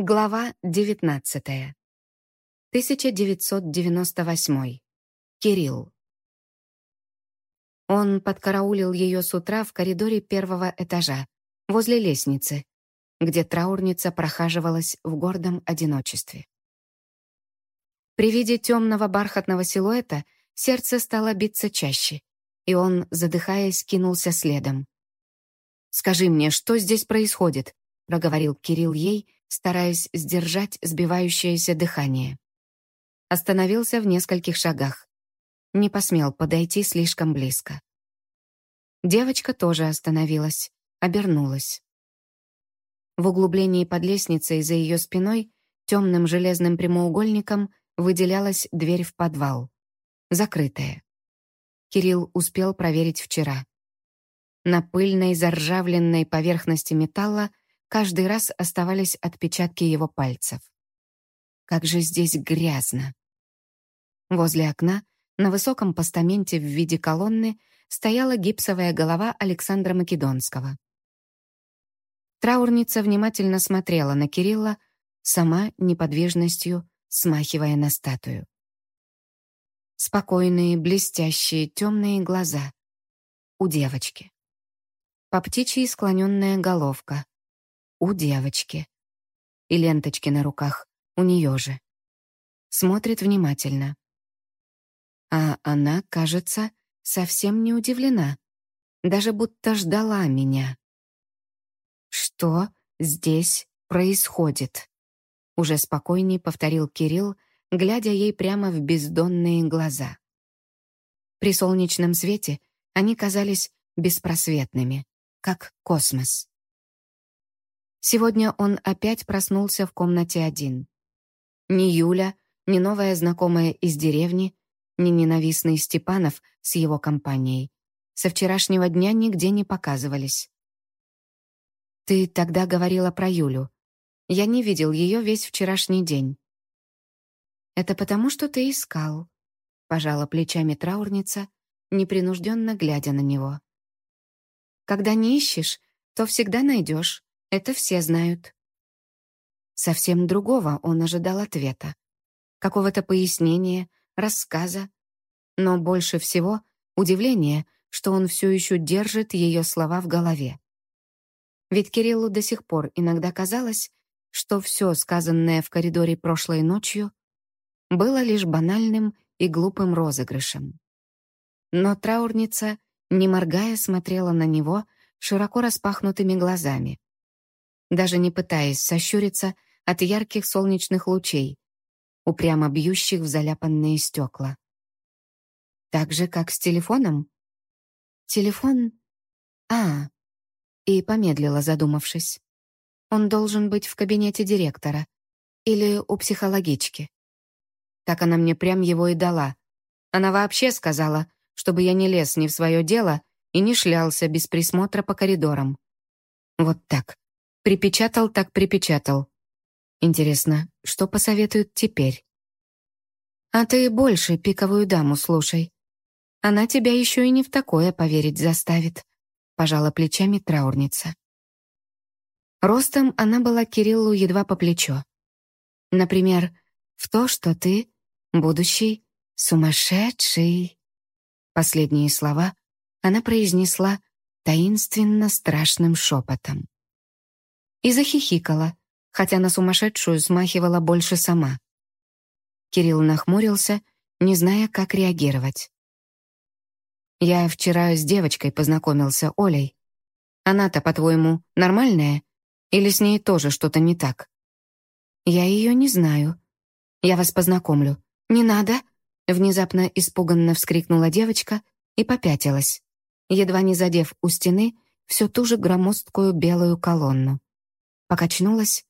Глава 19. 1998. Кирилл. Он подкараулил ее с утра в коридоре первого этажа, возле лестницы, где траурница прохаживалась в гордом одиночестве. При виде темного бархатного силуэта сердце стало биться чаще, и он, задыхаясь, кинулся следом. «Скажи мне, что здесь происходит?» — проговорил Кирилл ей — стараясь сдержать сбивающееся дыхание. Остановился в нескольких шагах. Не посмел подойти слишком близко. Девочка тоже остановилась, обернулась. В углублении под лестницей за ее спиной темным железным прямоугольником выделялась дверь в подвал. Закрытая. Кирилл успел проверить вчера. На пыльной заржавленной поверхности металла каждый раз оставались отпечатки его пальцев. Как же здесь грязно. Возле окна, на высоком постаменте в виде колонны, стояла гипсовая голова Александра Македонского. Траурница внимательно смотрела на Кирилла, сама неподвижностью смахивая на статую. Спокойные, блестящие, темные глаза. У девочки. По птичьи склоненная головка у девочки. И ленточки на руках у нее же. Смотрит внимательно. А она, кажется, совсем не удивлена, даже будто ждала меня. «Что здесь происходит?» Уже спокойней повторил Кирилл, глядя ей прямо в бездонные глаза. При солнечном свете они казались беспросветными, как космос. Сегодня он опять проснулся в комнате один. Ни Юля, ни новая знакомая из деревни, ни ненавистный Степанов с его компанией со вчерашнего дня нигде не показывались. «Ты тогда говорила про Юлю. Я не видел ее весь вчерашний день». «Это потому, что ты искал», — пожала плечами траурница, непринужденно глядя на него. «Когда не ищешь, то всегда найдешь. Это все знают. Совсем другого он ожидал ответа. Какого-то пояснения, рассказа. Но больше всего удивление, что он все еще держит ее слова в голове. Ведь Кириллу до сих пор иногда казалось, что все сказанное в коридоре прошлой ночью было лишь банальным и глупым розыгрышем. Но траурница, не моргая, смотрела на него широко распахнутыми глазами даже не пытаясь сощуриться от ярких солнечных лучей, упрямо бьющих в заляпанные стекла. Так же, как с телефоном? Телефон? А, и помедлила, задумавшись. Он должен быть в кабинете директора или у психологички. Так она мне прям его и дала. Она вообще сказала, чтобы я не лез ни в свое дело и не шлялся без присмотра по коридорам. Вот так. Припечатал так припечатал. Интересно, что посоветуют теперь? А ты больше пиковую даму слушай. Она тебя еще и не в такое поверить заставит. Пожала плечами траурница. Ростом она была Кириллу едва по плечо. Например, в то, что ты будущий сумасшедший. Последние слова она произнесла таинственно страшным шепотом и захихикала, хотя на сумасшедшую смахивала больше сама. Кирилл нахмурился, не зная, как реагировать. «Я вчера с девочкой познакомился, Олей. Она-то, по-твоему, нормальная? Или с ней тоже что-то не так?» «Я ее не знаю. Я вас познакомлю. Не надо!» Внезапно испуганно вскрикнула девочка и попятилась, едва не задев у стены всю ту же громоздкую белую колонну покачнулась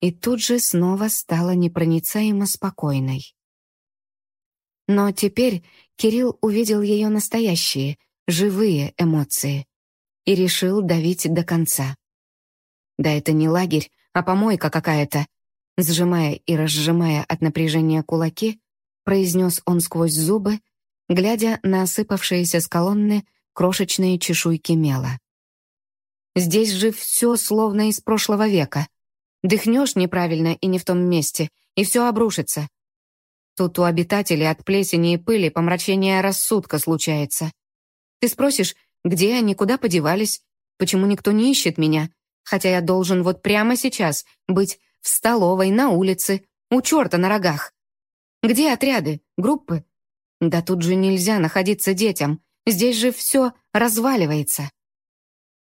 и тут же снова стала непроницаемо спокойной. Но теперь Кирилл увидел ее настоящие, живые эмоции и решил давить до конца. Да это не лагерь, а помойка какая-то. Сжимая и разжимая от напряжения кулаки, произнес он сквозь зубы, глядя на осыпавшиеся с колонны крошечные чешуйки мела. Здесь же все словно из прошлого века. Дыхнешь неправильно и не в том месте, и все обрушится. Тут у обитателей от плесени и пыли помрачение рассудка случается. Ты спросишь, где они, куда подевались, почему никто не ищет меня, хотя я должен вот прямо сейчас быть в столовой, на улице, у черта на рогах. Где отряды, группы? Да тут же нельзя находиться детям, здесь же все разваливается.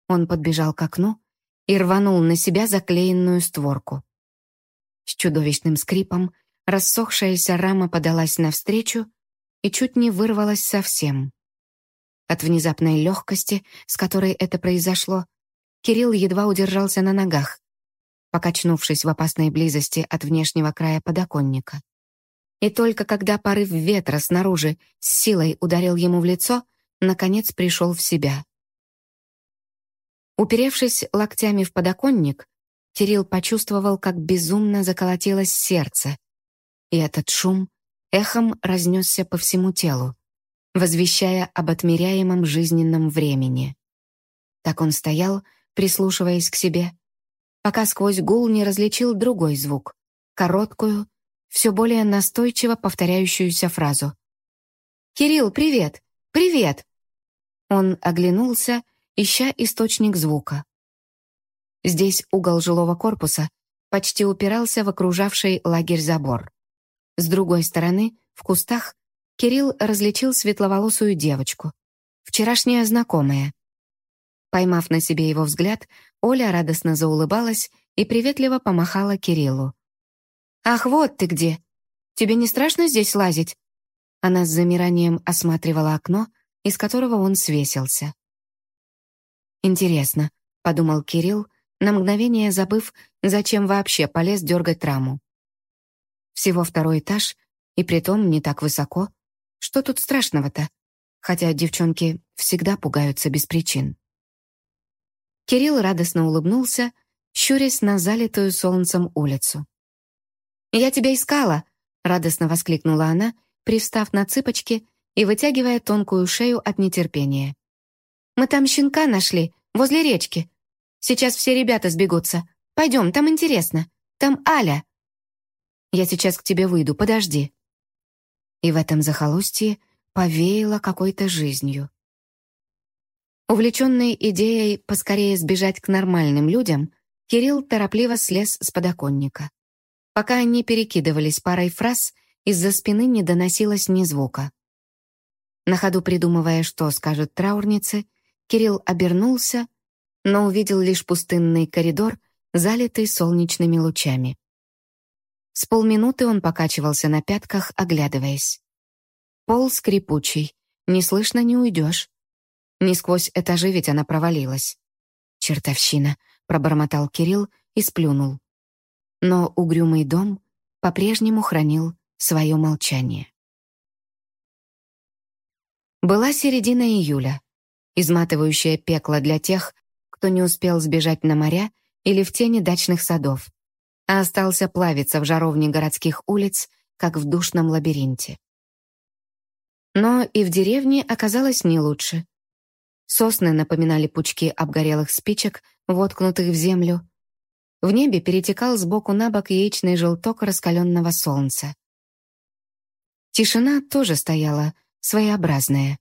Он подбежал к окну и рванул на себя заклеенную створку. С чудовищным скрипом рассохшаяся рама подалась навстречу и чуть не вырвалась совсем. От внезапной легкости, с которой это произошло, Кирилл едва удержался на ногах, покачнувшись в опасной близости от внешнего края подоконника. И только когда порыв ветра снаружи с силой ударил ему в лицо, наконец пришел в себя. Уперевшись локтями в подоконник, Кирилл почувствовал, как безумно заколотилось сердце, и этот шум эхом разнесся по всему телу, возвещая об отмеряемом жизненном времени. Так он стоял, прислушиваясь к себе, пока сквозь гул не различил другой звук, короткую, все более настойчиво повторяющуюся фразу. «Кирилл, привет! Привет!» Он оглянулся, ища источник звука. Здесь угол жилого корпуса почти упирался в окружавший лагерь забор. С другой стороны, в кустах, Кирилл различил светловолосую девочку. Вчерашняя знакомая. Поймав на себе его взгляд, Оля радостно заулыбалась и приветливо помахала Кириллу. «Ах, вот ты где! Тебе не страшно здесь лазить?» Она с замиранием осматривала окно, из которого он свесился. «Интересно», — подумал Кирилл, на мгновение забыв, зачем вообще полез дергать раму. Всего второй этаж, и притом не так высоко. Что тут страшного-то? Хотя девчонки всегда пугаются без причин. Кирилл радостно улыбнулся, щурясь на залитую солнцем улицу. «Я тебя искала!» — радостно воскликнула она, привстав на цыпочки и вытягивая тонкую шею от нетерпения. «Мы там щенка нашли, возле речки. Сейчас все ребята сбегутся. Пойдем, там интересно. Там Аля!» «Я сейчас к тебе выйду, подожди!» И в этом захолустье повеяло какой-то жизнью. Увлеченный идеей поскорее сбежать к нормальным людям, Кирилл торопливо слез с подоконника. Пока они перекидывались парой фраз, из-за спины не доносилось ни звука. На ходу придумывая, что скажут траурницы, Кирилл обернулся, но увидел лишь пустынный коридор, залитый солнечными лучами. С полминуты он покачивался на пятках, оглядываясь. Пол скрипучий, не слышно не уйдешь. Не сквозь этажи ведь она провалилась. «Чертовщина», — пробормотал Кирилл и сплюнул. Но угрюмый дом по-прежнему хранил свое молчание. Была середина июля, изматывающее пекло для тех, кто не успел сбежать на моря или в тени дачных садов, а остался плавиться в жаровне городских улиц, как в душном лабиринте. Но и в деревне оказалось не лучше. Сосны напоминали пучки обгорелых спичек, воткнутых в землю. В небе перетекал сбоку на бок яичный желток раскаленного солнца. Тишина тоже стояла, своеобразная,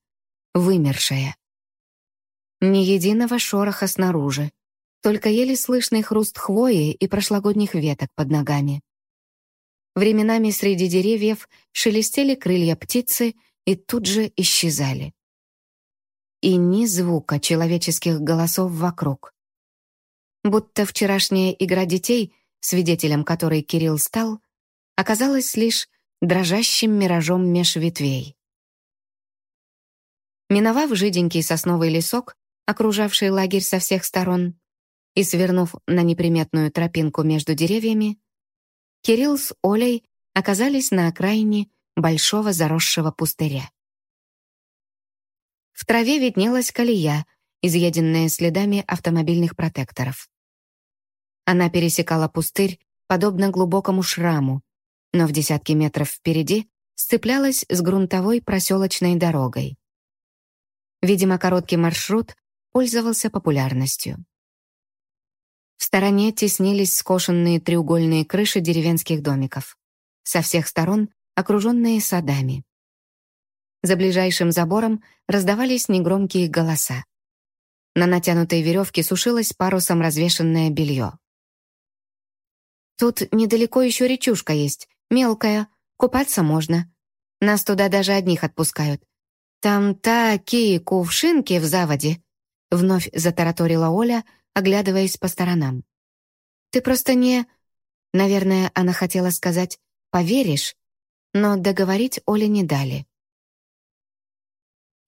вымершая. Ни единого шороха снаружи, только еле слышный хруст хвои и прошлогодних веток под ногами. Временами среди деревьев шелестели крылья птицы и тут же исчезали и ни звука человеческих голосов вокруг. Будто вчерашняя игра детей, свидетелем которой Кирилл стал, оказалась лишь дрожащим миражом меж ветвей. Миновав жиденький сосновый лесок, окружавший лагерь со всех сторон, и свернув на неприметную тропинку между деревьями, Кирилл с Олей оказались на окраине большого заросшего пустыря. В траве виднелась колея, изъеденная следами автомобильных протекторов. Она пересекала пустырь, подобно глубокому шраму, но в десятки метров впереди сцеплялась с грунтовой проселочной дорогой. Видимо, короткий маршрут пользовался популярностью. В стороне теснились скошенные треугольные крыши деревенских домиков, со всех сторон окруженные садами. За ближайшим забором раздавались негромкие голоса. На натянутой веревке сушилось парусом развешенное белье. «Тут недалеко еще речушка есть, мелкая, купаться можно. Нас туда даже одних отпускают. Там такие кувшинки в заводе!» Вновь затараторила Оля, оглядываясь по сторонам. «Ты просто не...» Наверное, она хотела сказать «поверишь», но договорить Оле не дали.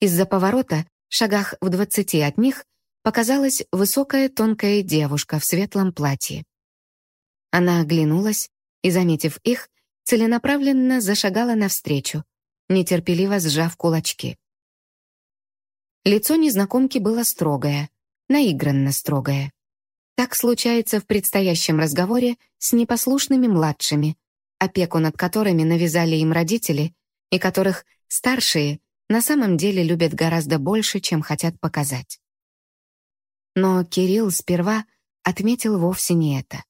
Из-за поворота, шагах в двадцати от них, показалась высокая тонкая девушка в светлом платье. Она оглянулась и, заметив их, целенаправленно зашагала навстречу, нетерпеливо сжав кулачки. Лицо незнакомки было строгое, наигранно строгое. Так случается в предстоящем разговоре с непослушными младшими, опеку над которыми навязали им родители и которых старшие на самом деле любят гораздо больше, чем хотят показать. Но Кирилл сперва отметил вовсе не это.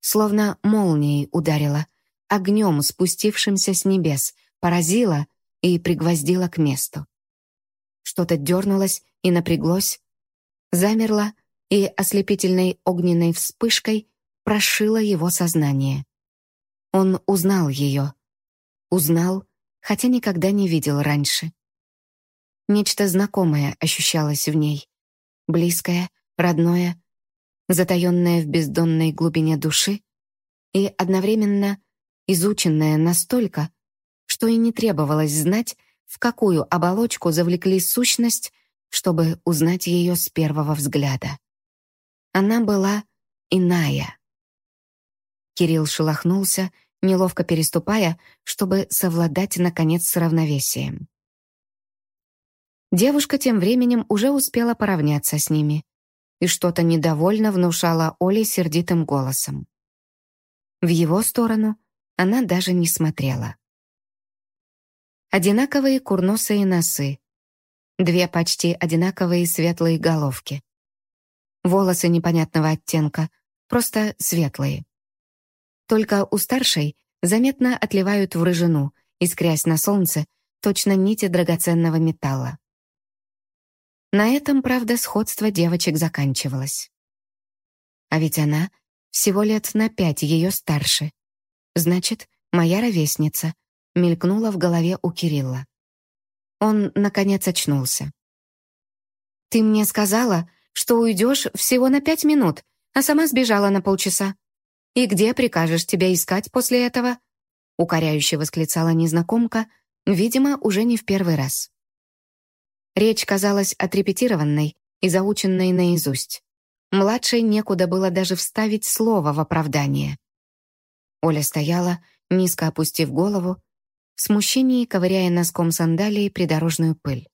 Словно молнией ударила, огнем, спустившимся с небес, поразила и пригвоздила к месту. Что-то дернулось и напряглось, замерло и ослепительной огненной вспышкой прошило его сознание. Он узнал ее. Узнал, хотя никогда не видел раньше. Нечто знакомое ощущалось в ней. Близкое, родное, затаенное в бездонной глубине души и одновременно изученное настолько, что и не требовалось знать, в какую оболочку завлекли сущность, чтобы узнать ее с первого взгляда. Она была иная. Кирилл шелохнулся, неловко переступая, чтобы совладать, наконец, с равновесием. Девушка тем временем уже успела поравняться с ними и что-то недовольно внушала Оле сердитым голосом. В его сторону она даже не смотрела. Одинаковые курносые носы, две почти одинаковые светлые головки. Волосы непонятного оттенка, просто светлые. Только у старшей заметно отливают в рыжину, искрясь на солнце, точно нити драгоценного металла. На этом, правда, сходство девочек заканчивалось. А ведь она всего лет на пять ее старше. Значит, моя ровесница, мелькнула в голове у Кирилла. Он, наконец, очнулся. «Ты мне сказала, что уйдешь всего на пять минут, а сама сбежала на полчаса. «И где прикажешь тебя искать после этого?» укоряюще восклицала незнакомка, видимо, уже не в первый раз. Речь казалась отрепетированной и заученной наизусть. Младшей некуда было даже вставить слово в оправдание. Оля стояла, низко опустив голову, в смущении ковыряя носком сандалии придорожную пыль.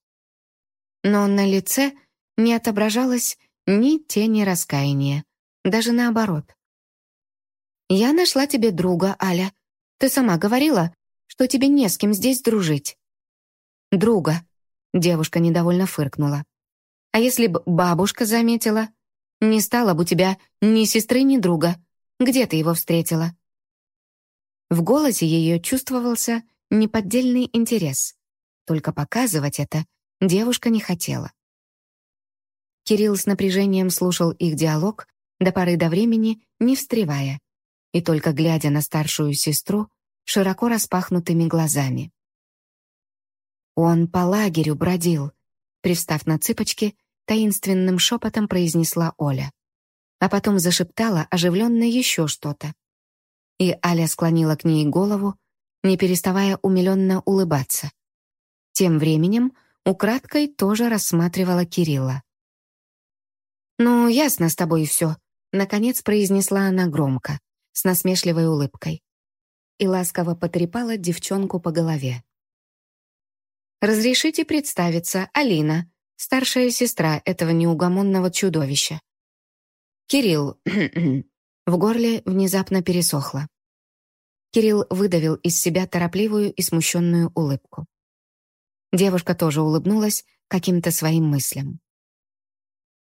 Но на лице не отображалось ни тени раскаяния, даже наоборот. «Я нашла тебе друга, Аля. Ты сама говорила, что тебе не с кем здесь дружить». «Друга», — девушка недовольно фыркнула. «А если б бабушка заметила? Не стало бы у тебя ни сестры, ни друга. Где ты его встретила?» В голосе ее чувствовался неподдельный интерес. Только показывать это девушка не хотела. Кирилл с напряжением слушал их диалог, до поры до времени не встревая, и только глядя на старшую сестру широко распахнутыми глазами. «Он по лагерю бродил», — привстав на цыпочки, таинственным шепотом произнесла Оля. А потом зашептала оживленно еще что-то. И Аля склонила к ней голову, не переставая умиленно улыбаться. Тем временем украдкой тоже рассматривала Кирилла. «Ну, ясно с тобой все», — наконец произнесла она громко с насмешливой улыбкой и ласково потрепала девчонку по голове. «Разрешите представиться, Алина, старшая сестра этого неугомонного чудовища». «Кирилл...» В горле внезапно пересохло. Кирилл выдавил из себя торопливую и смущенную улыбку. Девушка тоже улыбнулась каким-то своим мыслям.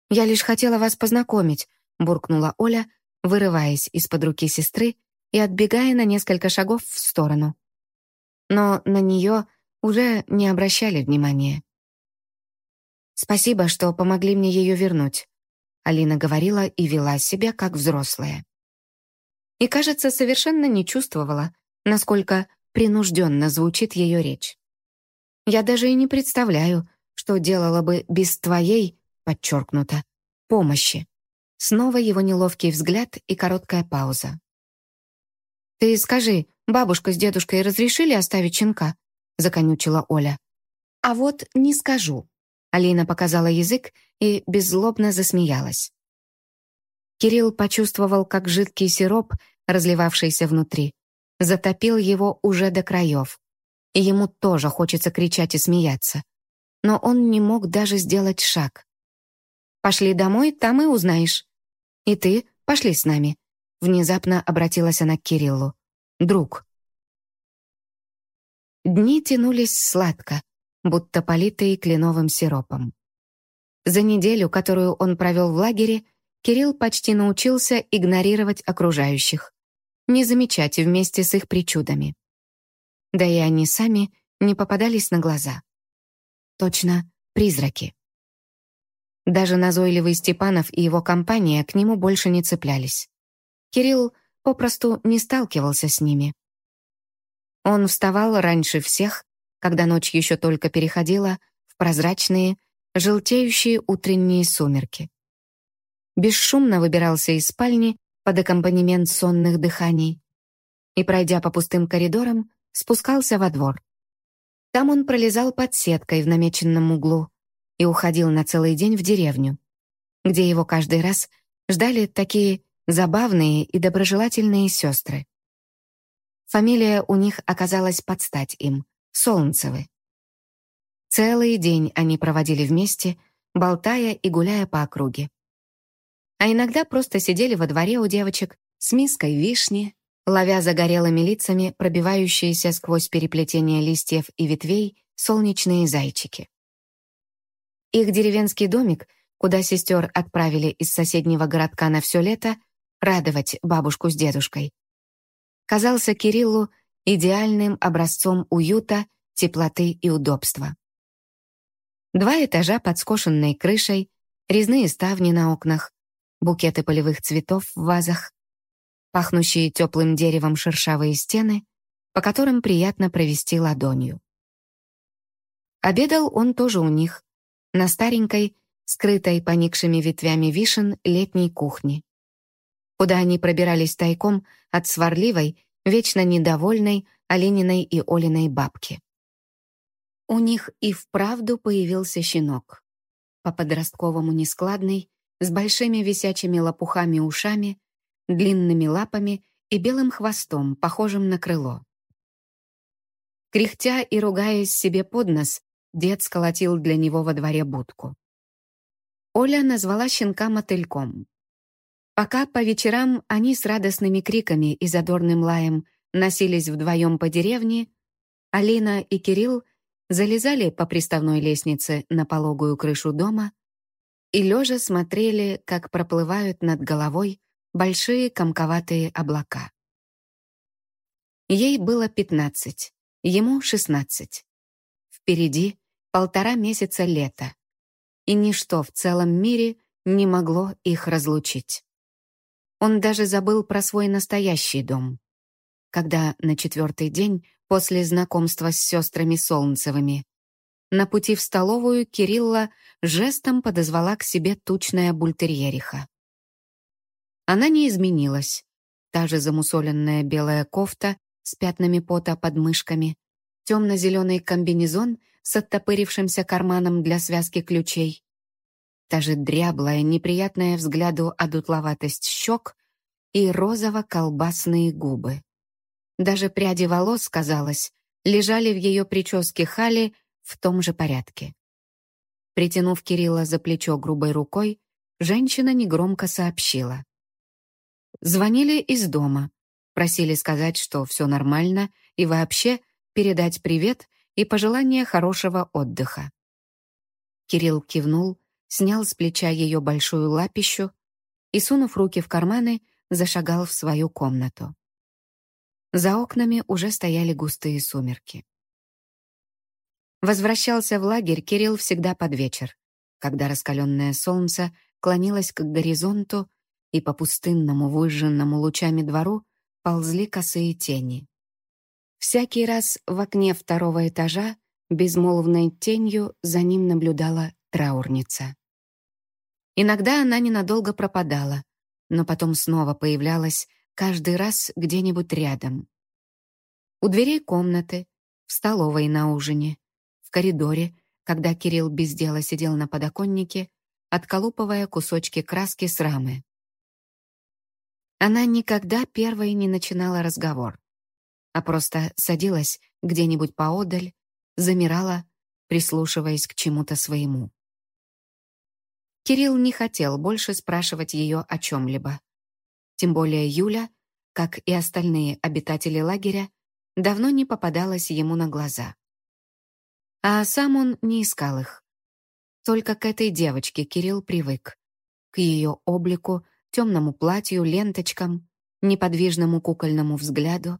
«Я лишь хотела вас познакомить. буркнула Оля, вырываясь из-под руки сестры и отбегая на несколько шагов в сторону. Но на нее уже не обращали внимания. «Спасибо, что помогли мне ее вернуть», — Алина говорила и вела себя как взрослая. И, кажется, совершенно не чувствовала, насколько принужденно звучит ее речь. «Я даже и не представляю, что делала бы без твоей, подчеркнуто, помощи». Снова его неловкий взгляд и короткая пауза. «Ты скажи, бабушка с дедушкой разрешили оставить щенка?» — законючила Оля. «А вот не скажу», Алина показала язык и беззлобно засмеялась. Кирилл почувствовал, как жидкий сироп, разливавшийся внутри, затопил его уже до краев. И ему тоже хочется кричать и смеяться. Но он не мог даже сделать шаг. «Пошли домой, там и узнаешь. И ты пошли с нами», — внезапно обратилась она к Кириллу. «Друг». Дни тянулись сладко, будто политые кленовым сиропом. За неделю, которую он провел в лагере, Кирилл почти научился игнорировать окружающих, не замечать вместе с их причудами. Да и они сами не попадались на глаза. Точно, призраки. Даже назойливый Степанов и его компания к нему больше не цеплялись. Кирилл попросту не сталкивался с ними. Он вставал раньше всех когда ночь еще только переходила в прозрачные, желтеющие утренние сумерки. Бесшумно выбирался из спальни под аккомпанемент сонных дыханий и, пройдя по пустым коридорам, спускался во двор. Там он пролезал под сеткой в намеченном углу и уходил на целый день в деревню, где его каждый раз ждали такие забавные и доброжелательные сестры. Фамилия у них оказалась под стать им Солнцевы. Целый день они проводили вместе, болтая и гуляя по округе. А иногда просто сидели во дворе у девочек с миской вишни, ловя загорелыми лицами пробивающиеся сквозь переплетение листьев и ветвей солнечные зайчики. Их деревенский домик, куда сестер отправили из соседнего городка на все лето, радовать бабушку с дедушкой, казался Кириллу идеальным образцом уюта, теплоты и удобства. Два этажа под скошенной крышей, резные ставни на окнах, букеты полевых цветов в вазах, пахнущие теплым деревом шершавые стены, по которым приятно провести ладонью. Обедал он тоже у них, на старенькой, скрытой поникшими ветвями вишен летней кухне, куда они пробирались тайком от сварливой вечно недовольной Олениной и Олиной бабки. У них и вправду появился щенок. По-подростковому нескладный, с большими висячими лопухами ушами, длинными лапами и белым хвостом, похожим на крыло. Кряхтя и ругаясь себе под нос, дед сколотил для него во дворе будку. Оля назвала щенка мотыльком. Пока по вечерам они с радостными криками и задорным лаем носились вдвоем по деревне, Алина и Кирилл залезали по приставной лестнице на пологую крышу дома и лежа смотрели, как проплывают над головой большие комковатые облака. Ей было пятнадцать, ему шестнадцать. Впереди полтора месяца лета, и ничто в целом мире не могло их разлучить. Он даже забыл про свой настоящий дом. Когда на четвертый день после знакомства с сестрами Солнцевыми на пути в столовую Кирилла жестом подозвала к себе тучная бультерьериха. Она не изменилась. Та же замусоленная белая кофта с пятнами пота под мышками, темно-зеленый комбинезон с оттопырившимся карманом для связки ключей, та же дряблая, неприятная взгляду одутловатость щек и розово-колбасные губы. Даже пряди волос, казалось, лежали в ее прическе Хали в том же порядке. Притянув Кирилла за плечо грубой рукой, женщина негромко сообщила. Звонили из дома, просили сказать, что все нормально, и вообще передать привет и пожелание хорошего отдыха. Кирилл кивнул, снял с плеча ее большую лапищу, и, сунув руки в карманы, зашагал в свою комнату. За окнами уже стояли густые сумерки. Возвращался в лагерь Кирилл всегда под вечер, когда раскаленное солнце клонилось к горизонту, и по пустынному, выжженному лучами двору ползли косые тени. Всякий раз в окне второго этажа безмолвной тенью за ним наблюдала траурница. Иногда она ненадолго пропадала, но потом снова появлялась каждый раз где-нибудь рядом. У дверей комнаты, в столовой на ужине, коридоре, когда Кирилл без дела сидел на подоконнике, отколупывая кусочки краски с рамы. Она никогда первой не начинала разговор, а просто садилась где-нибудь поодаль, замирала, прислушиваясь к чему-то своему. Кирилл не хотел больше спрашивать ее о чем-либо. Тем более Юля, как и остальные обитатели лагеря, давно не попадалась ему на глаза. А сам он не искал их. Только к этой девочке Кирилл привык. К ее облику, темному платью, ленточкам, неподвижному кукольному взгляду.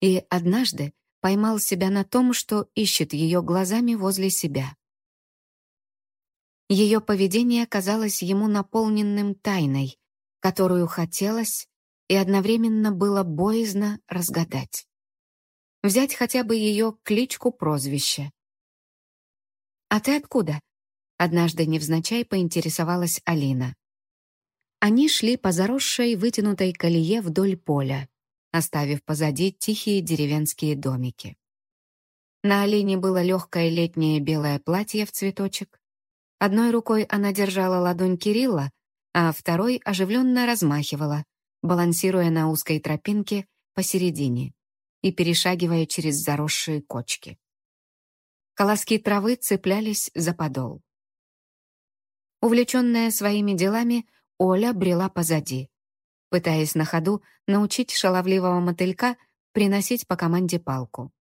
И однажды поймал себя на том, что ищет ее глазами возле себя. Ее поведение казалось ему наполненным тайной, которую хотелось и одновременно было боязно разгадать. Взять хотя бы ее кличку-прозвище. «А ты откуда?» — однажды невзначай поинтересовалась Алина. Они шли по заросшей вытянутой колее вдоль поля, оставив позади тихие деревенские домики. На Алине было легкое летнее белое платье в цветочек. Одной рукой она держала ладонь Кирилла, а второй оживленно размахивала, балансируя на узкой тропинке посередине и перешагивая через заросшие кочки. Колоски травы цеплялись за подол. Увлеченная своими делами, Оля брела позади, пытаясь на ходу научить шаловливого мотылька приносить по команде палку.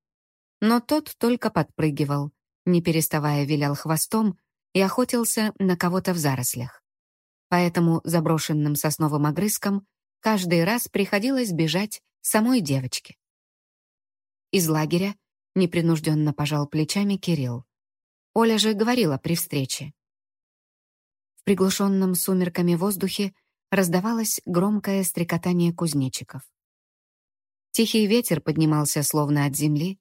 Но тот только подпрыгивал, не переставая вилял хвостом и охотился на кого-то в зарослях поэтому заброшенным сосновым огрызком каждый раз приходилось бежать самой девочке. Из лагеря непринужденно пожал плечами Кирилл. Оля же говорила при встрече. В приглушенном сумерками воздухе раздавалось громкое стрекотание кузнечиков. Тихий ветер поднимался словно от земли,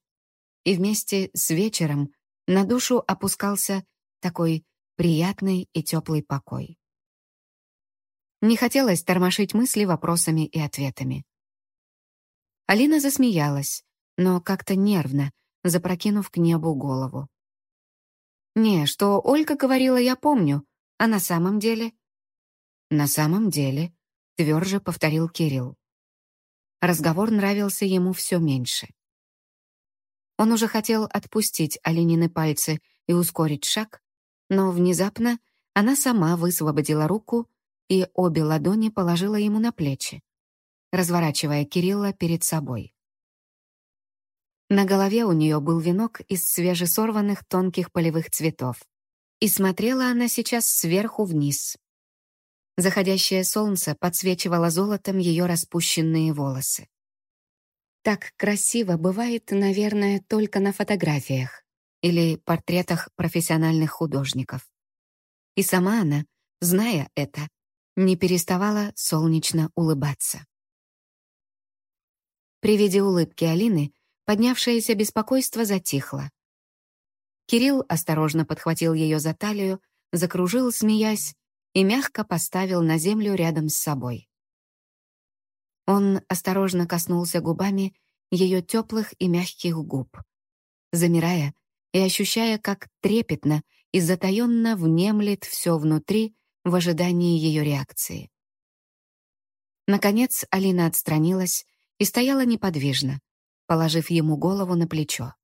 и вместе с вечером на душу опускался такой приятный и теплый покой. Не хотелось тормошить мысли вопросами и ответами. Алина засмеялась, но как-то нервно, запрокинув к небу голову. «Не, что Ольга говорила, я помню, а на самом деле...» «На самом деле», — тверже повторил Кирилл. Разговор нравился ему все меньше. Он уже хотел отпустить Алинины пальцы и ускорить шаг, но внезапно она сама высвободила руку и обе ладони положила ему на плечи, разворачивая Кирилла перед собой. На голове у нее был венок из свежесорванных тонких полевых цветов, и смотрела она сейчас сверху вниз. Заходящее солнце подсвечивало золотом ее распущенные волосы. Так красиво бывает, наверное, только на фотографиях или портретах профессиональных художников. И сама она, зная это, не переставала солнечно улыбаться. При виде улыбки Алины поднявшееся беспокойство затихло. Кирилл осторожно подхватил ее за талию, закружил, смеясь, и мягко поставил на землю рядом с собой. Он осторожно коснулся губами ее теплых и мягких губ, замирая и ощущая, как трепетно и затаенно внемлет все внутри в ожидании ее реакции. Наконец Алина отстранилась и стояла неподвижно, положив ему голову на плечо.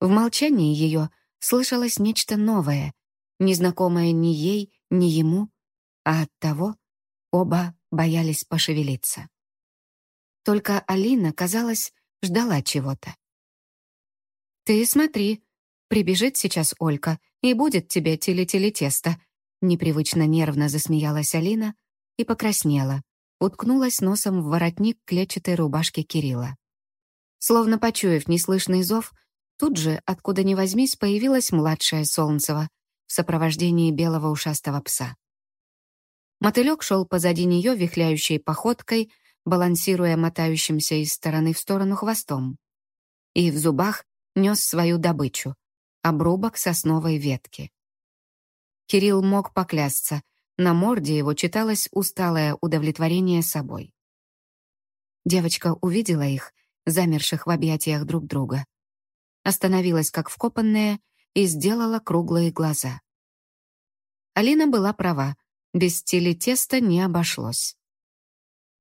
В молчании ее слышалось нечто новое, незнакомое ни ей, ни ему, а от того оба боялись пошевелиться. Только Алина, казалось, ждала чего-то. «Ты смотри, прибежит сейчас Олька, и будет тебе теле-теле тесто», Непривычно нервно засмеялась Алина и покраснела, уткнулась носом в воротник клетчатой рубашки Кирилла. Словно почуяв неслышный зов, тут же, откуда ни возьмись, появилась младшая Солнцева в сопровождении белого ушастого пса. Мотылек шел позади нее вихляющей походкой, балансируя мотающимся из стороны в сторону хвостом. И в зубах нес свою добычу — обрубок сосновой ветки. Кирилл мог поклясться, на морде его читалось усталое удовлетворение собой. Девочка увидела их, замерших в объятиях друг друга. Остановилась как вкопанная и сделала круглые глаза. Алина была права, без стиля теста не обошлось.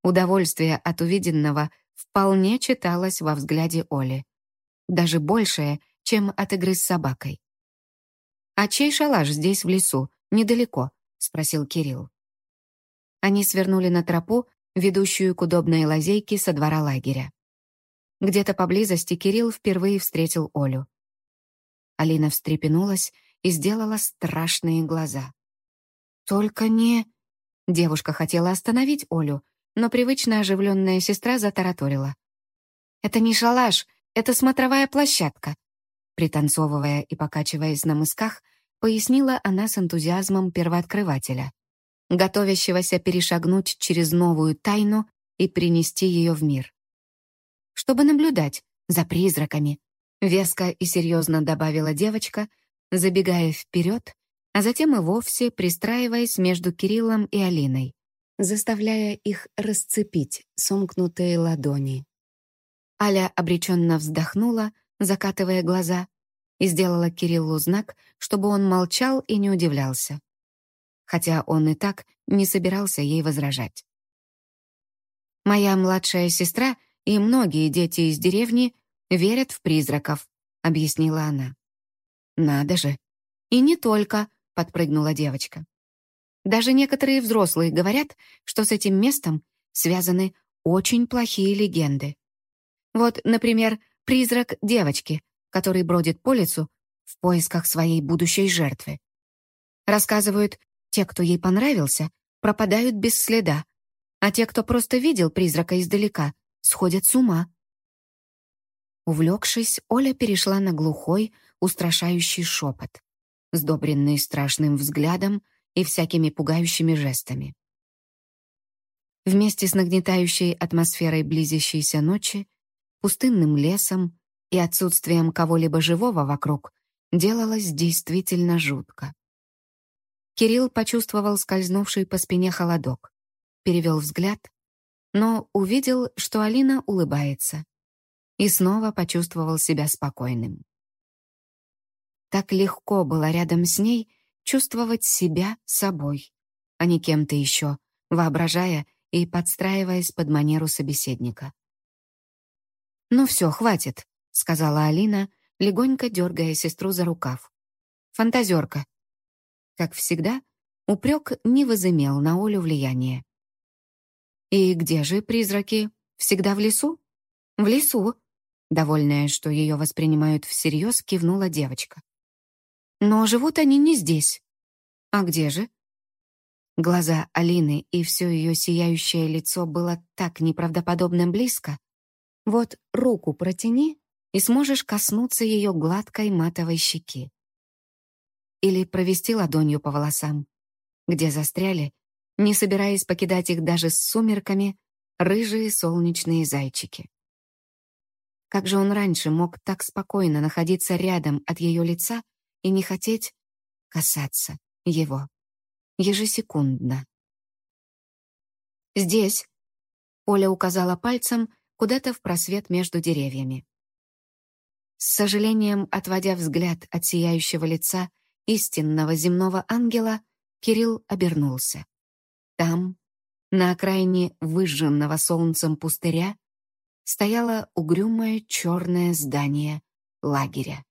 Удовольствие от увиденного вполне читалось во взгляде Оли. Даже большее, чем от игры с собакой. «А чей шалаш здесь в лесу, недалеко?» — спросил Кирилл. Они свернули на тропу, ведущую к удобной лазейке со двора лагеря. Где-то поблизости Кирилл впервые встретил Олю. Алина встрепенулась и сделала страшные глаза. «Только не...» Девушка хотела остановить Олю, но привычно оживленная сестра затараторила. «Это не шалаш, это смотровая площадка», пританцовывая и покачиваясь на мысках, пояснила она с энтузиазмом первооткрывателя, готовящегося перешагнуть через новую тайну и принести ее в мир. «Чтобы наблюдать за призраками», веско и серьезно добавила девочка, забегая вперед, а затем и вовсе пристраиваясь между Кириллом и Алиной заставляя их расцепить сомкнутые ладони. Аля обреченно вздохнула, закатывая глаза, и сделала Кириллу знак, чтобы он молчал и не удивлялся. Хотя он и так не собирался ей возражать. «Моя младшая сестра и многие дети из деревни верят в призраков», — объяснила она. «Надо же! И не только», — подпрыгнула девочка. Даже некоторые взрослые говорят, что с этим местом связаны очень плохие легенды. Вот, например, призрак девочки, который бродит по лесу в поисках своей будущей жертвы. Рассказывают, те, кто ей понравился, пропадают без следа, а те, кто просто видел призрака издалека, сходят с ума. Увлекшись, Оля перешла на глухой, устрашающий шепот, сдобренный страшным взглядом и всякими пугающими жестами. Вместе с нагнетающей атмосферой близящейся ночи, пустынным лесом и отсутствием кого-либо живого вокруг делалось действительно жутко. Кирилл почувствовал скользнувший по спине холодок, перевел взгляд, но увидел, что Алина улыбается, и снова почувствовал себя спокойным. Так легко было рядом с ней — чувствовать себя собой, а не кем-то еще, воображая и подстраиваясь под манеру собеседника. «Ну все, хватит», — сказала Алина, легонько дергая сестру за рукав. «Фантазерка». Как всегда, упрек не возымел на Олю влияния. «И где же призраки? Всегда в лесу?» «В лесу», — довольная, что ее воспринимают всерьез, кивнула девочка. Но живут они не здесь. А где же? Глаза Алины и все ее сияющее лицо было так неправдоподобно близко. Вот руку протяни, и сможешь коснуться ее гладкой матовой щеки. Или провести ладонью по волосам, где застряли, не собираясь покидать их даже с сумерками, рыжие солнечные зайчики. Как же он раньше мог так спокойно находиться рядом от ее лица и не хотеть касаться его ежесекундно. «Здесь», — Оля указала пальцем куда-то в просвет между деревьями. С сожалением, отводя взгляд от сияющего лица истинного земного ангела, Кирилл обернулся. Там, на окраине выжженного солнцем пустыря, стояло угрюмое черное здание лагеря.